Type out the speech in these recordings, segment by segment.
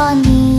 你。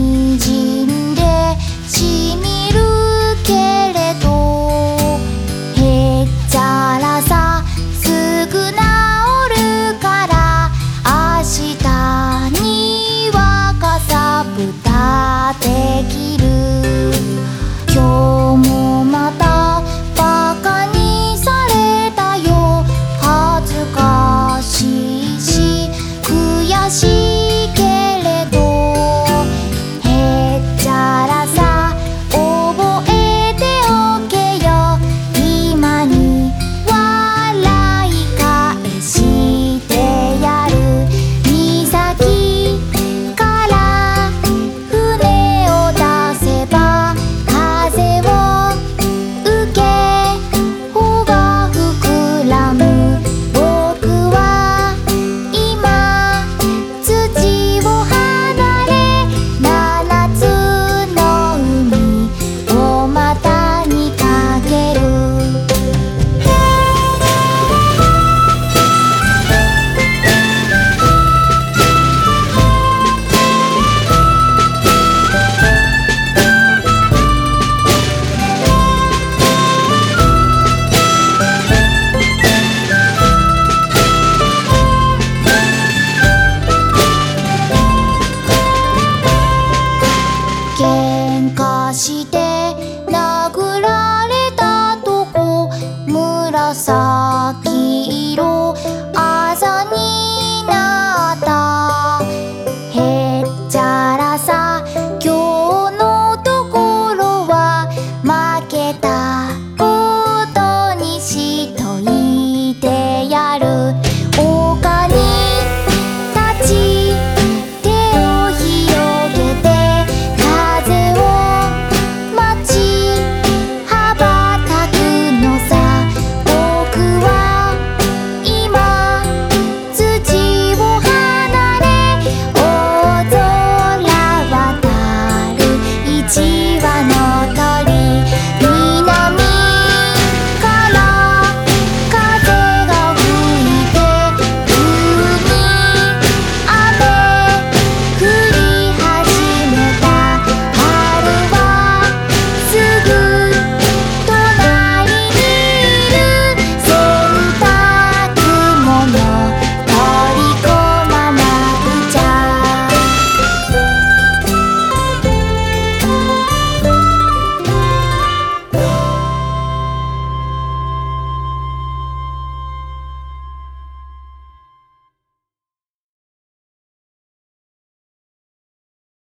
ti.